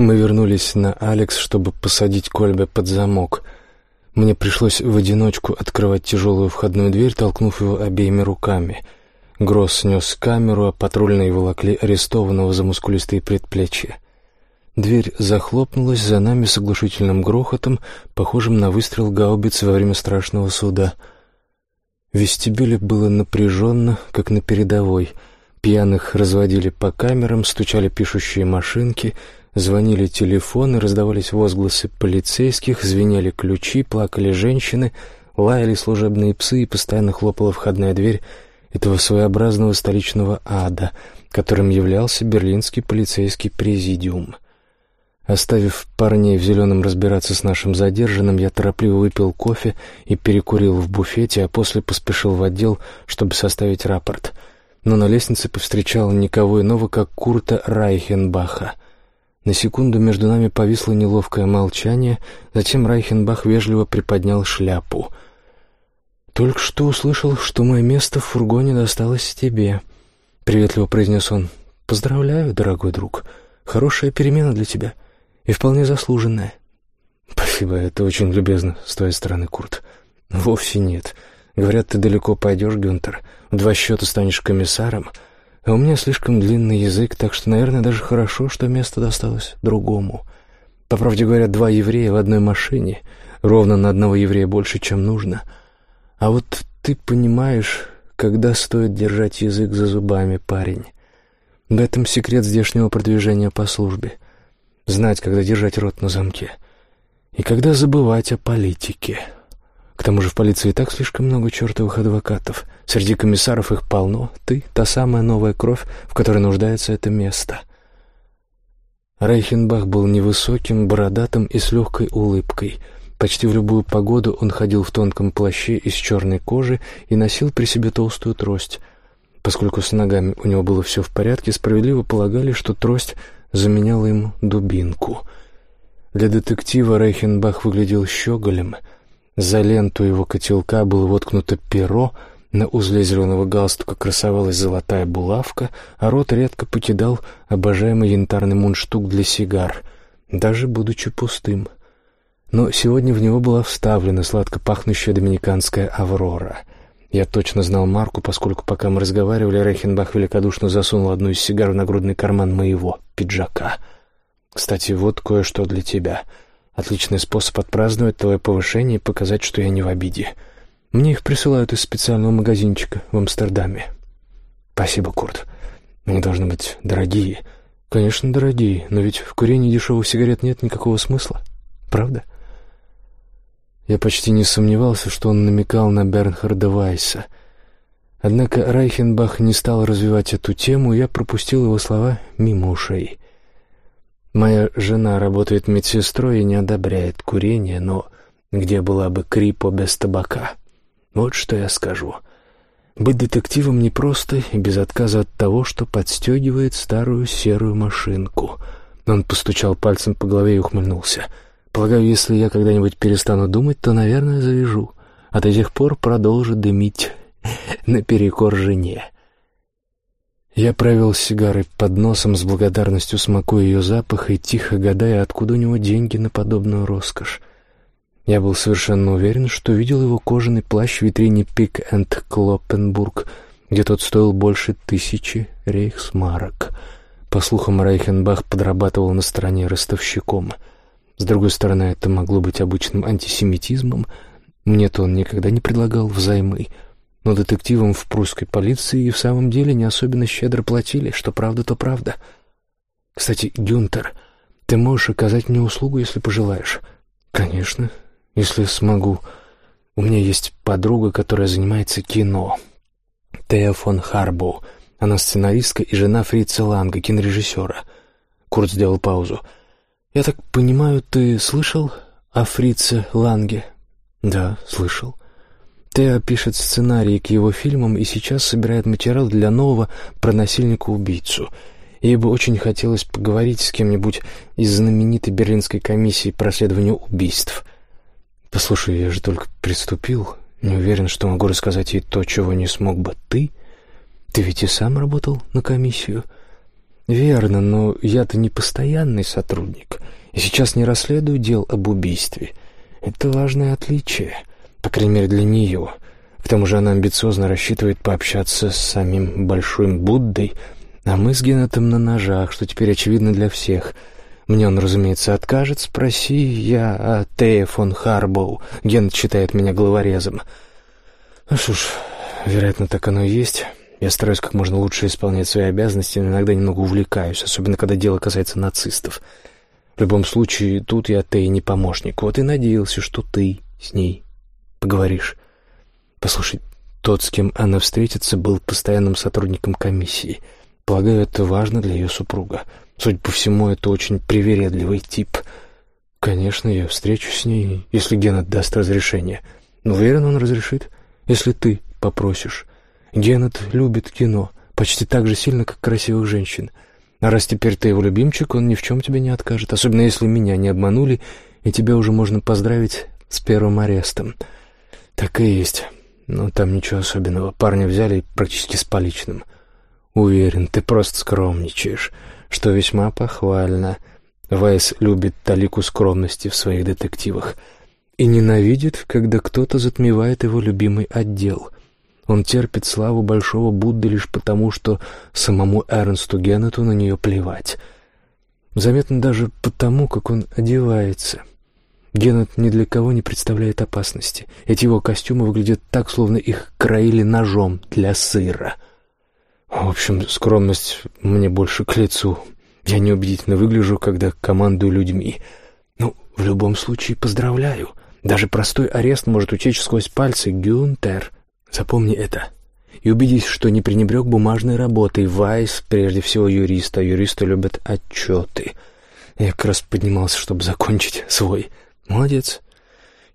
Мы вернулись на Алекс, чтобы посадить Кольбе под замок. Мне пришлось в одиночку открывать тяжелую входную дверь, толкнув его обеими руками. Гросс снес камеру, а патрульные волокли арестованного за мускулистые предплечья. Дверь захлопнулась за нами с оглушительным грохотом, похожим на выстрел гаубицы во время страшного суда. В вестибюле было напряженно, как на передовой. Пьяных разводили по камерам, стучали пишущие машинки, звонили телефоны, раздавались возгласы полицейских, звенели ключи, плакали женщины, лаяли служебные псы и постоянно хлопала входная дверь этого своеобразного столичного ада, которым являлся берлинский полицейский президиум — Оставив парней в зеленом разбираться с нашим задержанным, я торопливо выпил кофе и перекурил в буфете, а после поспешил в отдел, чтобы составить рапорт. Но на лестнице повстречал никого иного, как Курта Райхенбаха. На секунду между нами повисло неловкое молчание, затем Райхенбах вежливо приподнял шляпу. «Только что услышал, что мое место в фургоне досталось тебе», — приветливо произнес он. «Поздравляю, дорогой друг. Хорошая перемена для тебя» и вполне заслуженная. Спасибо, это очень любезно с твоей стороны, Курт. Вовсе нет. Говорят, ты далеко пойдешь, Гюнтер. В два счета станешь комиссаром. А у меня слишком длинный язык, так что, наверное, даже хорошо, что место досталось другому. По правде говоря, два еврея в одной машине. Ровно на одного еврея больше, чем нужно. А вот ты понимаешь, когда стоит держать язык за зубами, парень. В этом секрет здешнего продвижения по службе — знать, когда держать рот на замке и когда забывать о политике. К тому же в полиции так слишком много чертовых адвокатов. Среди комиссаров их полно. Ты — та самая новая кровь, в которой нуждается это место. Рейхенбах был невысоким, бородатым и с легкой улыбкой. Почти в любую погоду он ходил в тонком плаще из черной кожи и носил при себе толстую трость. Поскольку с ногами у него было все в порядке, справедливо полагали, что трость заменял им дубинку. Для детектива Рейхенбах выглядел щеголем. За ленту его котелка было воткнуто перо, на узле зеленого галстука красовалась золотая булавка, а рот редко покидал обожаемый янтарный мундштук для сигар, даже будучи пустым. Но сегодня в него была вставлена сладко пахнущая доминиканская «Аврора». Я точно знал марку, поскольку пока мы разговаривали, Рейхенбах великодушно засунул одну из сигар в нагрудный карман моего пиджака. «Кстати, вот кое-что для тебя. Отличный способ отпраздновать твое повышение и показать, что я не в обиде. Мне их присылают из специального магазинчика в Амстердаме». «Спасибо, Курт. Они должны быть дорогие». «Конечно, дорогие, но ведь в курении дешевых сигарет нет никакого смысла. Правда?» Я почти не сомневался, что он намекал на Бернхарда Вайса. Однако Райхенбах не стал развивать эту тему, и я пропустил его слова мимо ушей. «Моя жена работает медсестрой и не одобряет курение, но где была бы крипо без табака? Вот что я скажу. Быть детективом непросто и без отказа от того, что подстегивает старую серую машинку». Он постучал пальцем по голове и ухмыльнулся — Полагаю, если я когда-нибудь перестану думать, то, наверное, завяжу. А до тех пор продолжу дымить наперекор жене. Я провел сигарой под носом с благодарностью смакуя ее запах и тихо гадая, откуда у него деньги на подобную роскошь. Я был совершенно уверен, что видел его кожаный плащ в витрине Пик энд Клоппенбург, где тот стоил больше тысячи рейхсмарок. По слухам, Рейхенбах подрабатывал на стороне ростовщиком — с другой стороны, это могло быть обычным антисемитизмом. Мне-то он никогда не предлагал взаймы. Но детективам в прусской полиции и в самом деле не особенно щедро платили, что правда, то правда. Кстати, Гюнтер, ты можешь оказать мне услугу, если пожелаешь. Конечно, если смогу. У меня есть подруга, которая занимается кино. Тея фон Харбоу. Она сценаристка и жена Фрица Ланга, кинорежиссера. Курт сделал паузу. — «Я так понимаю, ты слышал о Фрице Ланге?» «Да, слышал. Тео пишет сценарий к его фильмам и сейчас собирает материал для нового про насильника-убийцу. Ей бы очень хотелось поговорить с кем-нибудь из знаменитой берлинской комиссии по расследованию убийств. Послушай, я же только приступил. Не уверен, что могу рассказать ей то, чего не смог бы ты. Ты ведь и сам работал на комиссию». «Верно, но я-то не постоянный сотрудник, и сейчас не расследую дел об убийстве. Это важное отличие, по крайней мере для нее. К тому же она амбициозно рассчитывает пообщаться с самим Большим Буддой, а мы с Геннетом на ножах, что теперь очевидно для всех. Мне он, разумеется, откажет, спроси я о Тея фон Харбоу. Геннет считает меня головорезом. Ну что ж, вероятно, так оно и есть». Я стараюсь как можно лучше исполнять свои обязанности, но иногда немного увлекаюсь, особенно когда дело касается нацистов. В любом случае, тут я ты не помощник. Вот и надеялся, что ты с ней поговоришь. Послушай, тот, с кем она встретится, был постоянным сотрудником комиссии. Полагаю, это важно для ее супруга. Судя по всему, это очень привередливый тип. Конечно, я встречусь с ней, если Геннет даст разрешение. Уверен, он разрешит, если ты попросишь. Геннет любит кино почти так же сильно, как красивых женщин. А раз теперь ты его любимчик, он ни в чем тебе не откажет, особенно если меня не обманули, и тебя уже можно поздравить с первым арестом. Так и есть. Но там ничего особенного. Парня взяли практически с поличным. Уверен, ты просто скромничаешь, что весьма похвально. Вайс любит талику скромности в своих детективах и ненавидит, когда кто-то затмевает его любимый отдел — он терпит славу Большого Будды лишь потому, что самому Эрнсту Геннету на нее плевать. Заметно даже потому, как он одевается. Геннет ни для кого не представляет опасности. Эти его костюмы выглядят так, словно их краили ножом для сыра. В общем, скромность мне больше к лицу. Я неубедительно выгляжу, когда командую людьми. Ну, в любом случае, поздравляю. Даже простой арест может утечь сквозь пальцы. Гюнтер Запомни это. И убедись, что не пренебрег бумажной работой. Вайс, прежде всего, юрист, а юристы любят отчеты. Я как раз поднимался, чтобы закончить свой. Молодец.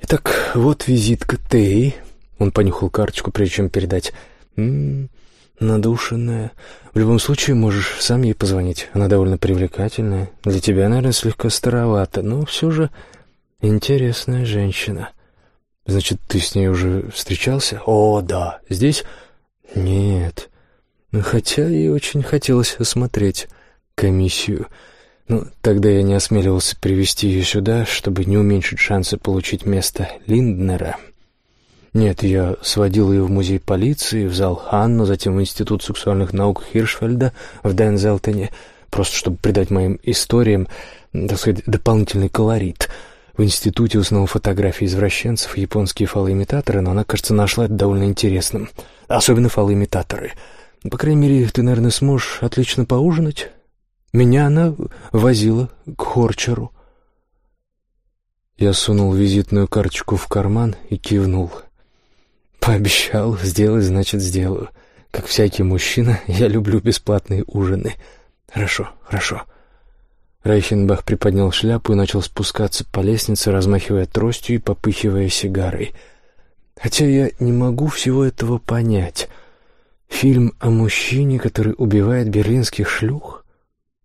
Итак, вот визитка Тей. Он понюхал карточку, прежде чем передать. М -м, надушенная. В любом случае, можешь сам ей позвонить. Она довольно привлекательная. Для тебя, наверное, слегка старовато, но все же интересная женщина. Значит, ты с ней уже встречался? О, да. Здесь? Нет. Хотя и очень хотелось осмотреть комиссию. Ну, тогда я не осмеливался привести ее сюда, чтобы не уменьшить шансы получить место Линднера. Нет, я сводил ее в музей полиции, в зал Ханну, затем в Институт сексуальных наук Хиршфельда в Дензелтоне, просто чтобы придать моим историям, так сказать, дополнительный колорит — в институте узнал фотографии извращенцев и японские фалоимитаторы, но она, кажется, нашла это довольно интересным. Особенно фалоимитаторы. По крайней мере, ты, наверное, сможешь отлично поужинать. Меня она возила к Хорчеру. Я сунул визитную карточку в карман и кивнул. Пообещал, сделать, значит, сделаю. Как всякий мужчина, я люблю бесплатные ужины. Хорошо, хорошо. Райхенбах приподнял шляпу и начал спускаться по лестнице, размахивая тростью и попыхивая сигарой. Хотя я не могу всего этого понять. Фильм о мужчине, который убивает берлинских шлюх?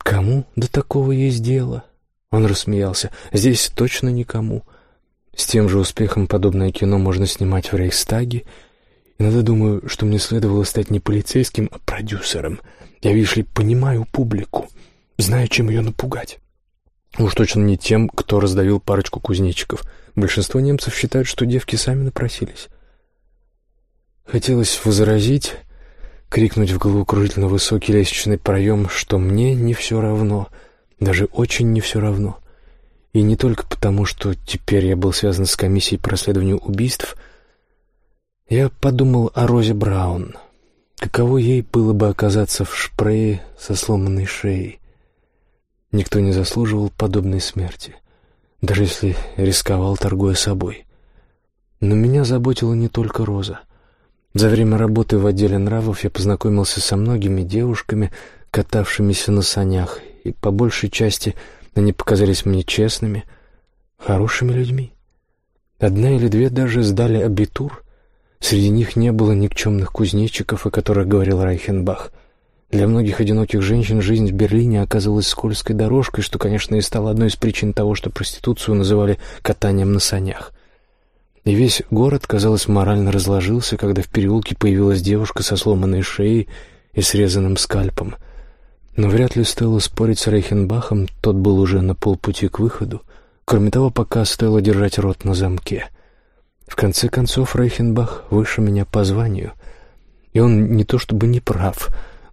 Кому до такого есть дело? Он рассмеялся. Здесь точно никому. С тем же успехом подобное кино можно снимать в Рейхстаге. Иногда думаю, что мне следовало стать не полицейским, а продюсером. Я, видишь ли, понимаю публику зная, чем ее напугать. Уж точно не тем, кто раздавил парочку кузнечиков. Большинство немцев считают, что девки сами напросились. Хотелось возразить, крикнуть в головокружительно высокий лестничный проем, что мне не все равно, даже очень не все равно. И не только потому, что теперь я был связан с комиссией по расследованию убийств. Я подумал о Розе Браун. Каково ей было бы оказаться в шпрее со сломанной шеей. Никто не заслуживал подобной смерти, даже если рисковал, торгуя собой. Но меня заботила не только Роза. За время работы в отделе нравов я познакомился со многими девушками, катавшимися на санях, и по большей части они показались мне честными, хорошими людьми. Одна или две даже сдали абитур. Среди них не было никчемных кузнечиков, о которых говорил Райхенбах. Для многих одиноких женщин жизнь в Берлине оказалась скользкой дорожкой, что, конечно, и стало одной из причин того, что проституцию называли катанием на санях. И весь город, казалось, морально разложился, когда в переулке появилась девушка со сломанной шеей и срезанным скальпом. Но вряд ли стоило спорить с Рейхенбахом, тот был уже на полпути к выходу. Кроме того, пока стоило держать рот на замке. В конце концов, Рейхенбах выше меня по званию. И он не то чтобы не прав.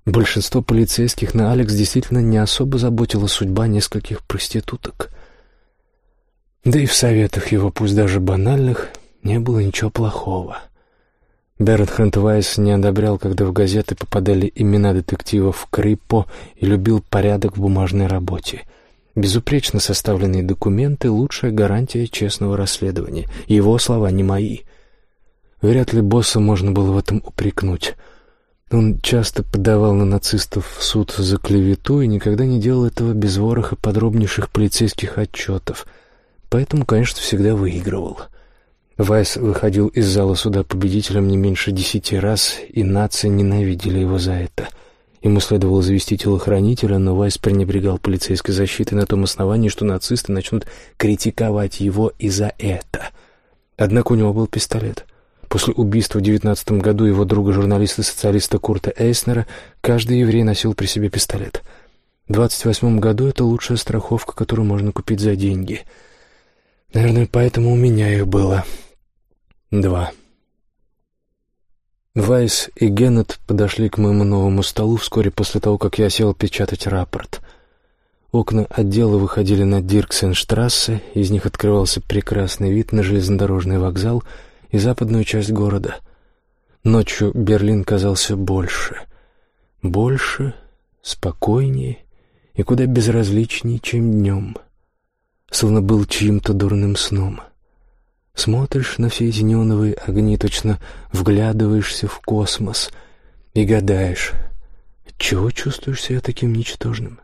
Большинство полицейских на Алекс действительно не особо заботила судьба нескольких проституток. Да и в советах его, пусть даже банальных, не было ничего плохого. Бернхард Вайс не одобрял, когда в газеты попадали имена детективов Криппо и любил порядок в бумажной работе. Безупречно составленные документы — лучшая гарантия честного расследования. Его слова не мои. Вряд ли босса можно было в этом упрекнуть. Он часто подавал на нацистов в суд за клевету и никогда не делал этого без вороха подробнейших полицейских отчетов. Поэтому, конечно, всегда выигрывал. — Вайс выходил из зала суда победителем не меньше десяти раз, и нации ненавидели его за это. Ему следовало завести телохранителя, но Вайс пренебрегал полицейской защитой на том основании, что нацисты начнут критиковать его и за это. Однако у него был пистолет. После убийства в девятнадцатом году его друга-журналиста-социалиста Курта Эйснера каждый еврей носил при себе пистолет. В двадцать восьмом году это лучшая страховка, которую можно купить за деньги. Наверное, поэтому у меня их было. Два. Вайс и Геннет подошли к моему новому столу вскоре после того, как я сел печатать рапорт. Окна отдела выходили на Дирксенштрассе, из них открывался прекрасный вид на железнодорожный вокзал и западную часть города. Ночью Берлин казался больше. Больше, спокойнее и куда безразличнее, чем днем. Словно был чьим-то дурным сном. Смотришь на все эти неоновые огни, точно вглядываешься в космос и гадаешь, чего чувствуешь себя таким ничтожным?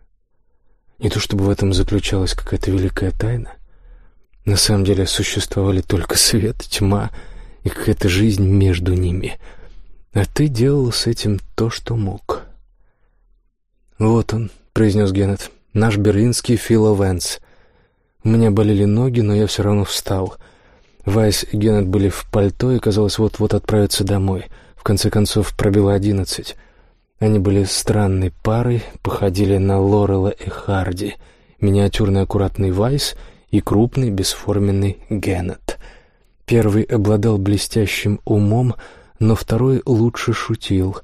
Не то чтобы в этом заключалась какая-то великая тайна. На самом деле существовали только свет, тьма и какая-то жизнь между ними. А ты делал с этим то, что мог. «Вот он», — произнес Геннет, — «наш берлинский Фило Венс». У меня болели ноги, но я все равно встал — Вайс и Геннет были в пальто и, казалось, вот-вот отправятся домой. В конце концов, пробило одиннадцать. Они были странной парой, походили на Лорела и Харди. Миниатюрный аккуратный Вайс и крупный бесформенный Геннет. Первый обладал блестящим умом, но второй лучше шутил.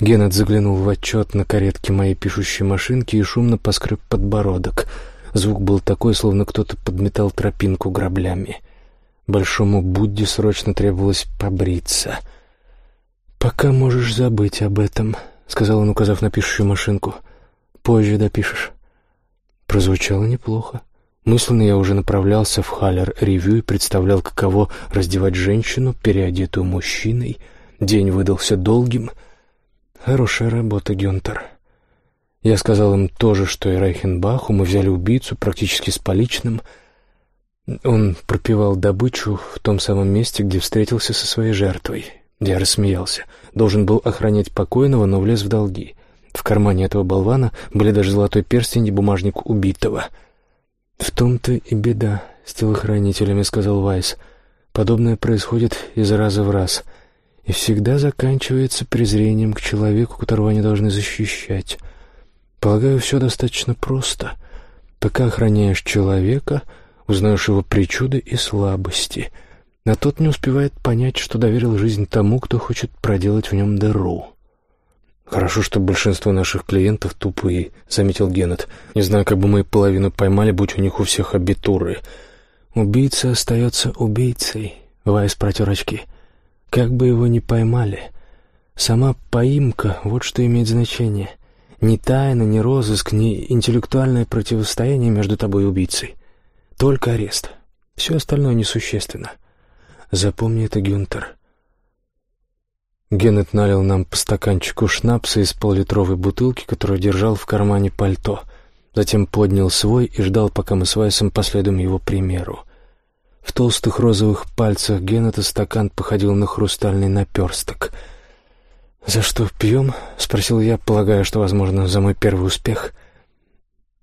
Геннет заглянул в отчет на каретке моей пишущей машинки и шумно поскреб подбородок. Звук был такой, словно кто-то подметал тропинку граблями. — Большому Будде срочно требовалось побриться. «Пока можешь забыть об этом», — сказал он, указав на пишущую машинку. «Позже допишешь». Прозвучало неплохо. Мысленно я уже направлялся в Халлер-ревью и представлял, каково раздевать женщину, переодетую мужчиной. День выдался долгим. Хорошая работа, Гюнтер. Я сказал им то же, что и Райхенбаху. Мы взяли убийцу практически с поличным — он пропивал добычу в том самом месте, где встретился со своей жертвой. Я рассмеялся. Должен был охранять покойного, но влез в долги. В кармане этого болвана были даже золотой перстень и бумажник убитого. «В том-то и беда с телохранителями», — сказал Вайс. «Подобное происходит из раза в раз, и всегда заканчивается презрением к человеку, которого они должны защищать. Полагаю, все достаточно просто. Пока охраняешь человека...» узнаешь его причуды и слабости, а тот не успевает понять, что доверил жизнь тому, кто хочет проделать в нем дыру. «Хорошо, что большинство наших клиентов тупые», — заметил Геннет. «Не знаю, как бы мы половину поймали, будь у них у всех абитуры». «Убийца остается убийцей», — Вайс протер очки. «Как бы его ни поймали. Сама поимка — вот что имеет значение. Ни тайна, ни розыск, ни интеллектуальное противостояние между тобой и убийцей. Только арест. Все остальное несущественно. Запомни это, Гюнтер. Геннет налил нам по стаканчику шнапса из поллитровой бутылки, которую держал в кармане пальто. Затем поднял свой и ждал, пока мы с Вайсом последуем его примеру. В толстых розовых пальцах Геннета стакан походил на хрустальный наперсток. «За что пьем?» — спросил я, полагая, что, возможно, за мой первый успех.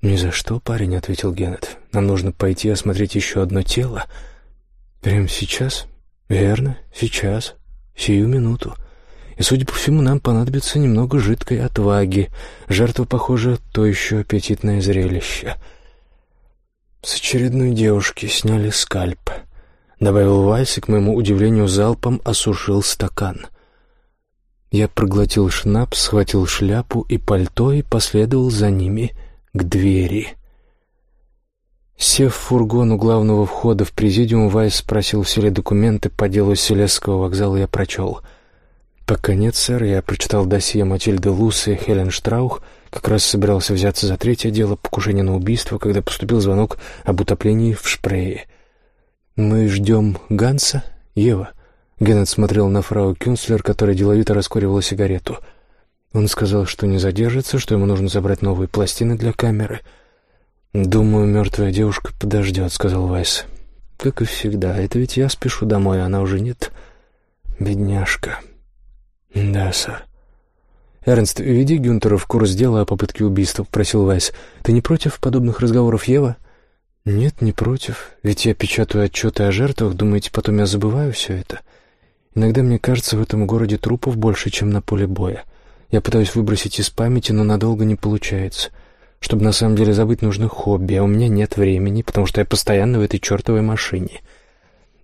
«Ни за что, парень», — ответил Геннет. «Нам нужно пойти осмотреть еще одно тело». «Прямо сейчас?» «Верно, сейчас, сию минуту. И, судя по всему, нам понадобится немного жидкой отваги. Жертва, похоже, то еще аппетитное зрелище. С очередной девушки сняли скальп. Добавил Вайс и, к моему удивлению, залпом осушил стакан. Я проглотил шнапс, схватил шляпу и пальто и последовал за ними к двери. Сев в фургон у главного входа в президиум, Вайс спросил, все ли документы по делу Селесского вокзала я прочел. «Пока нет, сэр. Я прочитал досье Матильды Лус и Хелен Штраух. Как раз собирался взяться за третье дело покушение на убийство, когда поступил звонок об утоплении в Шпрее. Мы ждем Ганса, Ева». Геннет смотрел на фрау Кюнслер, которая деловито раскуривала сигарету. Он сказал, что не задержится, что ему нужно забрать новые пластины для камеры — «Думаю, мертвая девушка подождет», — сказал Вайс. «Как и всегда. Это ведь я спешу домой, а она уже нет. Бедняжка». «Да, сэр». «Эрнст, веди Гюнтера в курс дела о попытке убийства», — попросил Вайс. «Ты не против подобных разговоров, Ева?» «Нет, не против. Ведь я печатаю отчеты о жертвах. Думаете, потом я забываю все это? Иногда мне кажется, в этом городе трупов больше, чем на поле боя. Я пытаюсь выбросить из памяти, но надолго не получается. Чтобы на самом деле забыть нужно хобби, а у меня нет времени, потому что я постоянно в этой чертовой машине.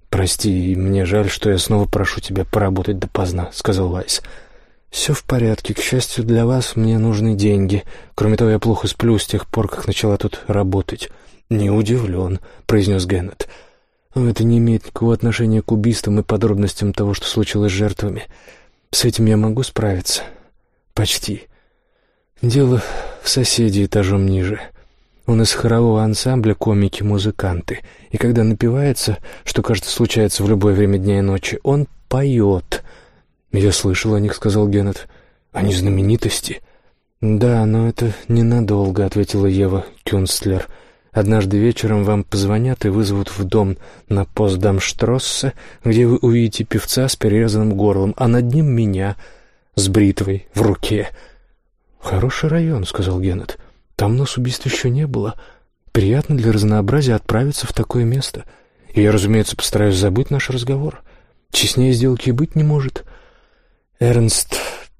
«Прости, мне жаль, что я снова прошу тебя поработать допоздна», — сказал Вайс. «Все в порядке. К счастью для вас, мне нужны деньги. Кроме того, я плохо сплю с тех пор, как начала тут работать». «Не удивлен», — произнес Геннет. «Но это не имеет никакого отношения к убийствам и подробностям того, что случилось с жертвами. С этим я могу справиться. Почти. Дело в соседи этажом ниже. Он из хорового ансамбля комики-музыканты, и когда напивается, что, кажется, случается в любое время дня и ночи, он поет. «Я слышал о них», — сказал Геннет. «Они знаменитости». «Да, но это ненадолго», — ответила Ева Кюнстлер. «Однажды вечером вам позвонят и вызовут в дом на Постдамштроссе, где вы увидите певца с перерезанным горлом, а над ним меня с бритвой в руке». «Хороший район», — сказал Геннет. «Там нас убийств еще не было. Приятно для разнообразия отправиться в такое место. И я, разумеется, постараюсь забыть наш разговор. Честнее сделки быть не может». «Эрнст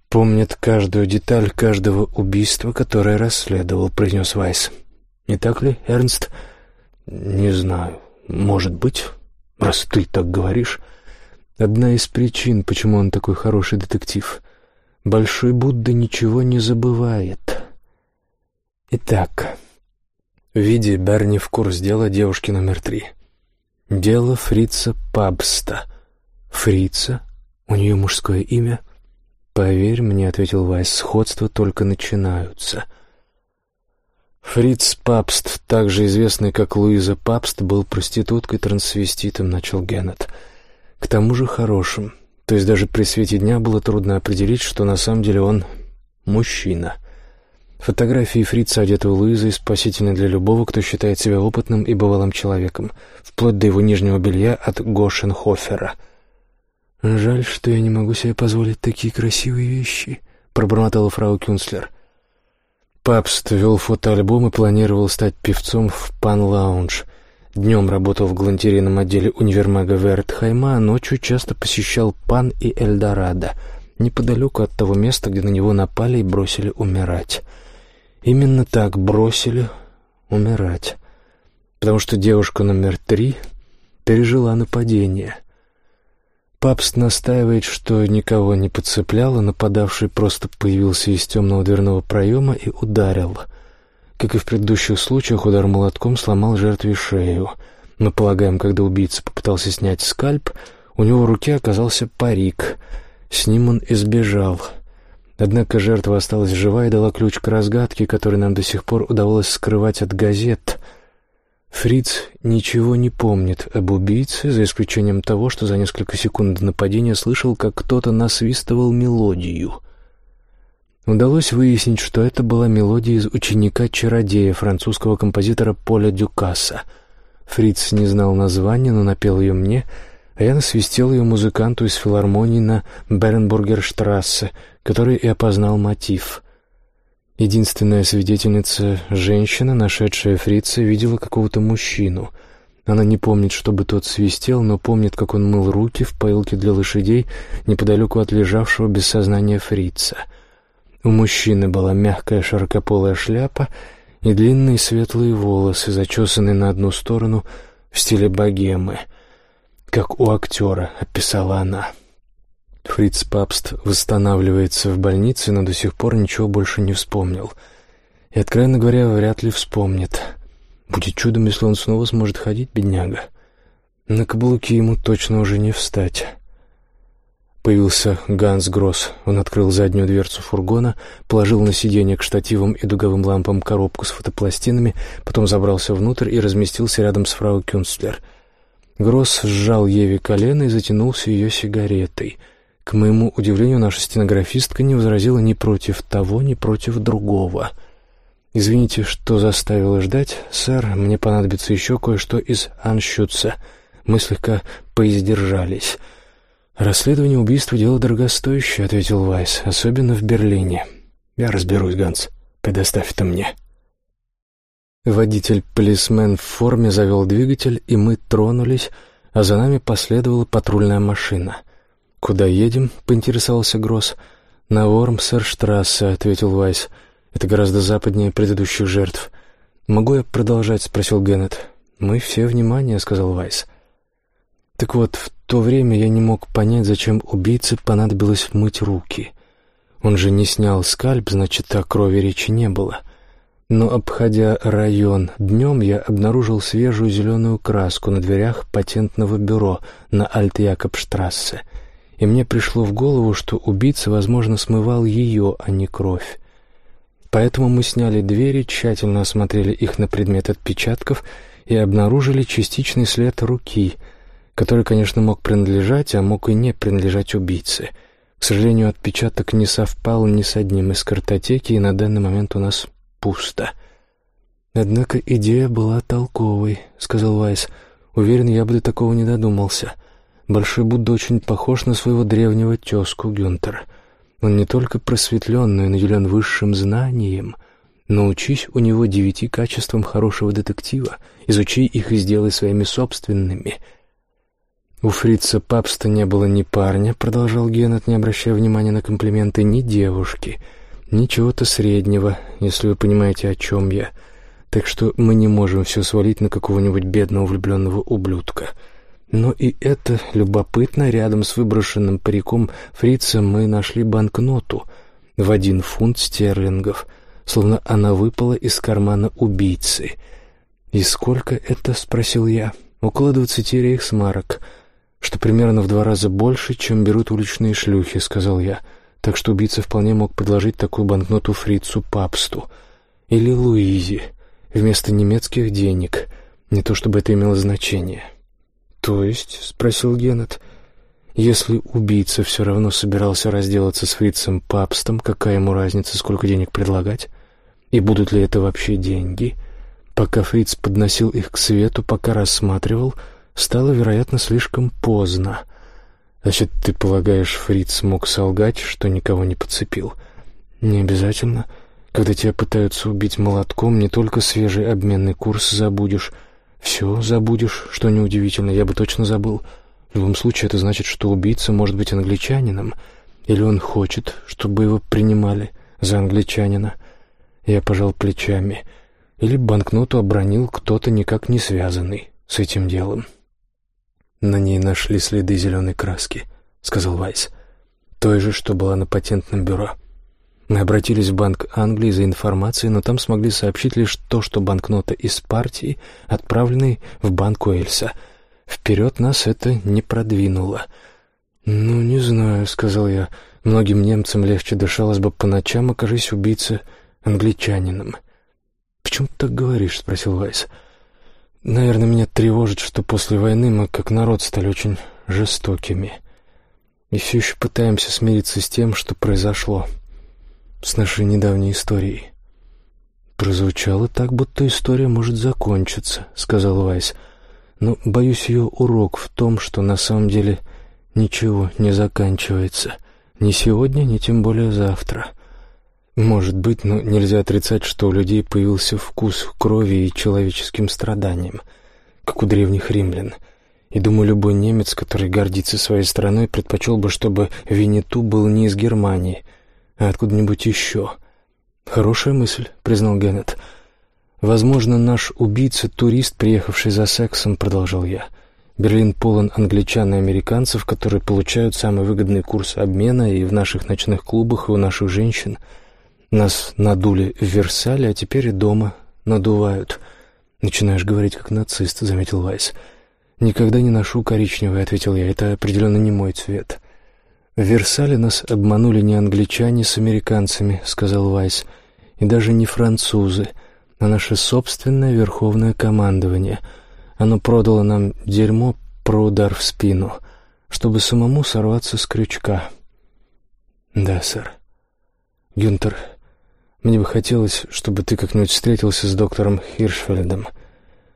помнит каждую деталь каждого убийства, которое расследовал», — произнес Вайс. «Не так ли, Эрнст?» «Не знаю. Может быть, раз ты так говоришь. Одна из причин, почему он такой хороший детектив — Большой Будда ничего не забывает. Итак, виде Берни в курс дела девушки номер три. Дело Фрица Пабста. Фрица? У нее мужское имя? Поверь мне, — ответил Вайс, — сходства только начинаются. Фриц Пабст, также известный как Луиза Пабст, был проституткой-трансвеститом, начал Геннет. К тому же хорошим — то есть даже при свете дня было трудно определить, что на самом деле он мужчина. Фотографии фрица, одетого Луизой, спасительны для любого, кто считает себя опытным и бывалым человеком, вплоть до его нижнего белья от Гошенхофера. «Жаль, что я не могу себе позволить такие красивые вещи», — пробормотала фрау Кюнслер. Папст вел фотоальбом и планировал стать певцом в пан-лаунж — Днем работал в галантерейном отделе универмага Вертхайма, а ночью часто посещал Пан и Эльдорадо, неподалеку от того места, где на него напали и бросили умирать. Именно так бросили умирать, потому что девушка номер три пережила нападение. Папст настаивает, что никого не подцеплял, а нападавший просто появился из темного дверного проема и ударил — как и в предыдущих случаях, удар молотком сломал жертве шею. Мы полагаем, когда убийца попытался снять скальп, у него в руке оказался парик. С ним он избежал. Однако жертва осталась жива и дала ключ к разгадке, который нам до сих пор удавалось скрывать от газет. Фриц ничего не помнит об убийце, за исключением того, что за несколько секунд до нападения слышал, как кто-то насвистывал мелодию. Удалось выяснить, что это была мелодия из «Ученика-чародея» французского композитора Поля Дюкаса. Фриц не знал названия, но напел ее мне, а я насвистел ее музыканту из филармонии на Беренбургерштрассе, который и опознал мотив. Единственная свидетельница, женщина, нашедшая фрица, видела какого-то мужчину. Она не помнит, чтобы тот свистел, но помнит, как он мыл руки в поилке для лошадей неподалеку от лежавшего без сознания фрица. У мужчины была мягкая широкополая шляпа и длинные светлые волосы, зачесанные на одну сторону в стиле богемы, как у актера, описала она. Фриц Папст восстанавливается в больнице, но до сих пор ничего больше не вспомнил. И, откровенно говоря, вряд ли вспомнит. Будет чудом, если он снова сможет ходить, бедняга. На каблуки ему точно уже не встать. Появился Ганс Гросс. Он открыл заднюю дверцу фургона, положил на сиденье к штативам и дуговым лампам коробку с фотопластинами, потом забрался внутрь и разместился рядом с фрау Кюнстлер. Гросс сжал Еве колено и затянулся ее сигаретой. К моему удивлению, наша стенографистка не возразила ни против того, ни против другого — «Извините, что заставила ждать, сэр. Мне понадобится еще кое-что из Аншютца. Мы слегка поиздержались». «Расследование убийства — дело дорогостоящее», — ответил Вайс, — «особенно в Берлине». «Я разберусь, Ганс. Предоставь это мне». Водитель-полисмен в форме завел двигатель, и мы тронулись, а за нами последовала патрульная машина. «Куда едем?» — поинтересовался Гросс. «На Вормсерштрассе», — ответил Вайс. Это гораздо западнее предыдущих жертв. «Могу я продолжать?» — спросил Геннет. «Мы все внимание», — сказал Вайс. Так вот, в то время я не мог понять, зачем убийце понадобилось мыть руки. Он же не снял скальп, значит, о крови речи не было. Но, обходя район днем, я обнаружил свежую зеленую краску на дверях патентного бюро на Альт-Якобштрассе, и мне пришло в голову, что убийца, возможно, смывал ее, а не кровь. Поэтому мы сняли двери, тщательно осмотрели их на предмет отпечатков и обнаружили частичный след руки, который, конечно, мог принадлежать, а мог и не принадлежать убийце. К сожалению, отпечаток не совпал ни с одним из картотеки, и на данный момент у нас пусто. «Однако идея была толковой», — сказал Вайс. «Уверен, я бы до такого не додумался. Большой Будда очень похож на своего древнего тезку Гюнтера». Он не только просветлен, но и наделен высшим знанием. Научись у него девяти качествам хорошего детектива, изучи их и сделай своими собственными. У фрица Папста не было ни парня, продолжал Геннет, не обращая внимания на комплименты, ни девушки, ни чего-то среднего, если вы понимаете, о чем я. Так что мы не можем все свалить на какого-нибудь бедного влюбленного ублюдка. Но и это любопытно. Рядом с выброшенным париком фрица мы нашли банкноту в один фунт стерлингов, словно она выпала из кармана убийцы. «И сколько это?» — спросил я. «Около двадцати рейхсмарок, что примерно в два раза больше, чем берут уличные шлюхи», — сказал я. Так что убийца вполне мог предложить такую банкноту фрицу Папсту или Луизе вместо немецких денег. Не то чтобы это имело значение. «То есть?» — спросил Геннет. «Если убийца все равно собирался разделаться с фрицем Папстом, какая ему разница, сколько денег предлагать? И будут ли это вообще деньги?» Пока фриц подносил их к свету, пока рассматривал, стало, вероятно, слишком поздно. «Значит, ты полагаешь, фриц мог солгать, что никого не подцепил?» «Не обязательно. Когда тебя пытаются убить молотком, не только свежий обменный курс забудешь, все забудешь, что неудивительно, я бы точно забыл. В любом случае, это значит, что убийца может быть англичанином, или он хочет, чтобы его принимали за англичанина. Я пожал плечами. Или банкноту обронил кто-то никак не связанный с этим делом. На ней нашли следы зеленой краски, сказал Вайс. Той же, что была на патентном бюро. Мы обратились в Банк Англии за информацией, но там смогли сообщить лишь то, что банкнота из партии, отправленной в Банк Уэльса. Вперед нас это не продвинуло. «Ну, не знаю», — сказал я. «Многим немцам легче дышалось бы по ночам, окажись убийца англичанином». «Почему ты так говоришь?» — спросил Вайс. «Наверное, меня тревожит, что после войны мы, как народ, стали очень жестокими. И все еще пытаемся смириться с тем, что произошло» с нашей недавней историей. «Прозвучало так, будто история может закончиться», — сказал Вайс. «Но, боюсь, ее урок в том, что на самом деле ничего не заканчивается. Ни сегодня, ни тем более завтра. Может быть, но нельзя отрицать, что у людей появился вкус крови и человеческим страданиям. как у древних римлян. И думаю, любой немец, который гордится своей страной, предпочел бы, чтобы Винниту был не из Германии, а откуда-нибудь еще. «Хорошая мысль», — признал Геннет. «Возможно, наш убийца — турист, приехавший за сексом», — продолжал я. «Берлин полон англичан и американцев, которые получают самый выгодный курс обмена и в наших ночных клубах, и у наших женщин. Нас надули в Версале, а теперь и дома надувают». «Начинаешь говорить как нацист», — заметил Вайс. «Никогда не ношу коричневый», — ответил я. «Это определенно не мой цвет». «В Версале нас обманули не англичане с американцами», — сказал Вайс, — «и даже не французы, а наше собственное верховное командование. Оно продало нам дерьмо про удар в спину, чтобы самому сорваться с крючка». «Да, сэр». «Гюнтер, мне бы хотелось, чтобы ты как-нибудь встретился с доктором Хиршфельдом.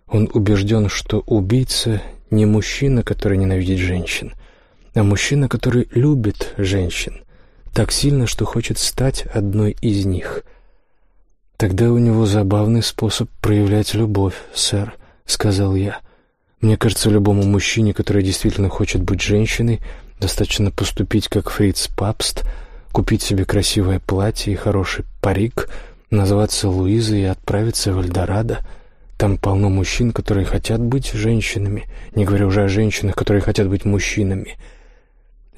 Он убежден, что убийца не мужчина, который ненавидит женщин, а мужчина, который любит женщин так сильно, что хочет стать одной из них. Тогда у него забавный способ проявлять любовь, сэр, сказал я. Мне кажется, любому мужчине, который действительно хочет быть женщиной, достаточно поступить как Фриц Папст, купить себе красивое платье и хороший парик, назваться Луизой и отправиться в Эльдорадо. Там полно мужчин, которые хотят быть женщинами, не говоря уже о женщинах, которые хотят быть мужчинами —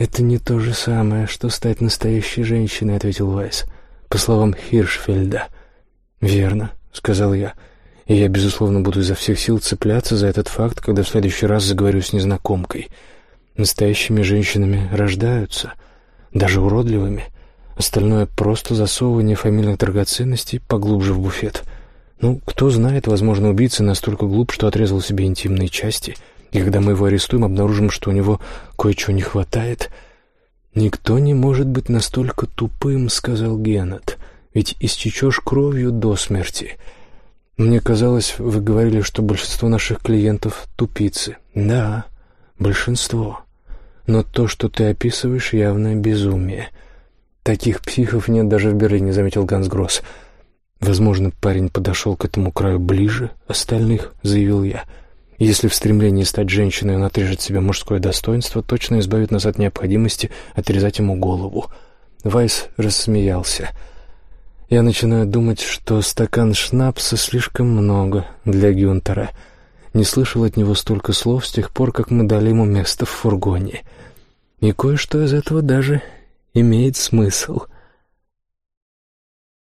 «Это не то же самое, что стать настоящей женщиной», — ответил Вайс, по словам Хиршфельда. «Верно», — сказал я, — «и я, безусловно, буду изо всех сил цепляться за этот факт, когда в следующий раз заговорю с незнакомкой. Настоящими женщинами рождаются, даже уродливыми. Остальное — просто засовывание фамильных драгоценностей поглубже в буфет. Ну, кто знает, возможно, убийца настолько глуп, что отрезал себе интимные части — и когда мы его арестуем, обнаружим, что у него кое-чего не хватает. «Никто не может быть настолько тупым», — сказал Геннет, — «ведь истечешь кровью до смерти». «Мне казалось, вы говорили, что большинство наших клиентов — тупицы». «Да, большинство. Но то, что ты описываешь, явное безумие. Таких психов нет даже в Берлине», — заметил Ганс Гросс. «Возможно, парень подошел к этому краю ближе остальных», — заявил я. Если в стремлении стать женщиной он отрежет себе мужское достоинство, точно избавит нас от необходимости отрезать ему голову. Вайс рассмеялся. Я начинаю думать, что стакан шнапса слишком много для Гюнтера. Не слышал от него столько слов с тех пор, как мы дали ему место в фургоне. И кое-что из этого даже имеет смысл —